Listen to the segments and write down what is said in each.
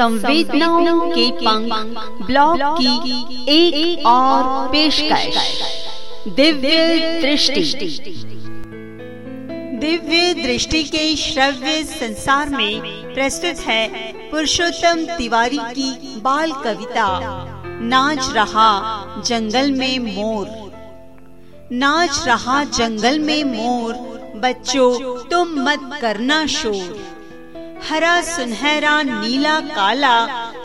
संवेदनाओं के पंख ब्लॉग की एक, और पेशकश। दिव्य दृष्टि। दिव्य दृष्टि के श्रव्य संसार में प्रस्तुत है पुरुषोत्तम तिवारी की बाल कविता नाच रहा जंगल में मोर। नाच रहा जंगल में मोर बच्चों तुम मत करना शोर। हरा सुनहरा, नीला, काला,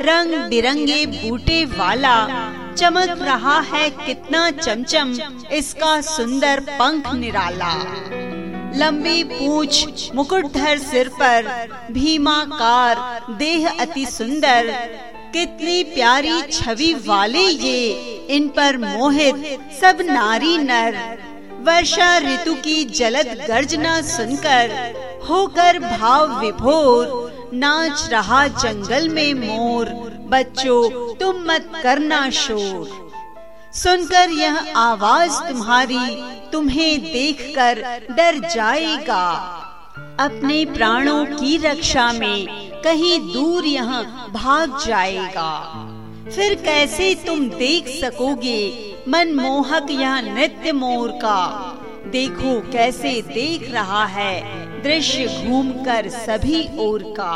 रंग बिरंगे बूटे वाला, चमक रहा है कितना चमचम, इसका सुंदर पंख निराला। लंबी पूछ मुकुटधर सिर पर, भीमाकार, देह अति सुंदर, कितनी प्यारी छवि वाले ये, इन पर मोहित सब नारी नर। वर्षा ऋतु की जलद गर्जना सुनकर होकर भाव विभोर, नाच रहा जंगल में मोर, बच्चों, तुम मत करना शोर। सुनकर यह आवाज़ तुम्हारी तुम्हें देखकर डर जाएगा। अपने प्राणों की रक्षा में कहीं दूर यहाँ भाग जाएगा। फिर कैसे तुम देख सकोगे मनमोहक यह नृत्य मोर का देखो कैसे देख रहा है दृश्य घूमकर सभी ओर का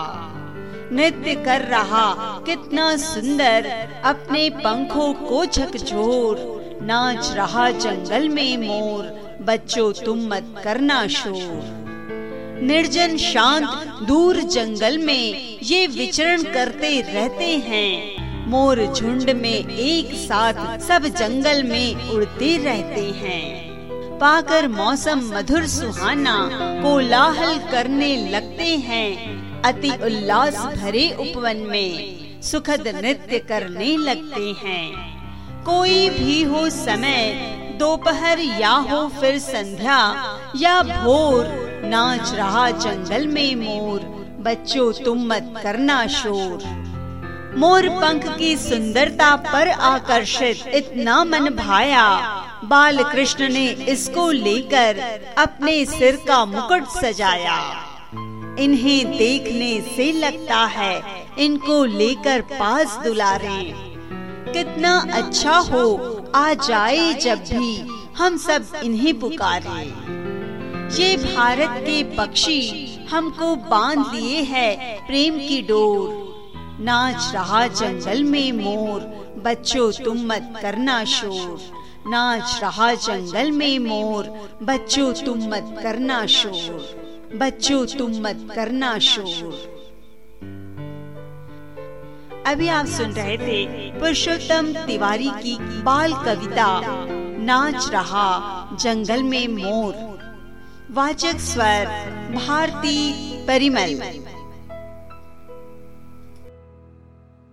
नृत्य कर रहा कितना सुंदर, अपने पंखों को झकझोर नाच रहा जंगल में मोर, बच्चों तुम मत करना शोर। निर्जन शांत दूर जंगल में ये विचरण करते रहते हैं। मोर झुंड में एक साथ सब जंगल में उड़ते रहते हैं। पाकर मौसम मधुर सुहाना, कोलाहल करने लगते हैं। अति उल्लास भरे उपवन में सुखद नृत्य करने लगते हैं। कोई भी हो समय, दोपहर या हो फिर संध्या, या भोर, नाच रहा जंगल में मोर, बच्चों तुम मत करना शोर। मोर पंख की सुंदरता पर आकर्षित इतना मन भाया। बाल कृष्ण ने इसको लेकर अपने सिर का मुकुट सजाया। इन्हें देखने से लगता है इनको लेकर पास दुलारे। कितना अच्छा हो, आ जाए जब भी हम सब इन्हें पुकारे। ये भारत के पक्षी हमको बाँध लिए है प्रेम की डोर। नाच रहा जंगल में मोर, बच्चों तुम मत करना शोर। नाच रहा जंगल में मोर, बच्चों तुम मत करना शोर। बच्चों तुम मत करना शोर। अभी आप सुन रहे थे पुरुषोत्तम तिवारी की बाल कविता, नाच रहा जंगल में मोर। वाचक स्वर, भारती परिमल।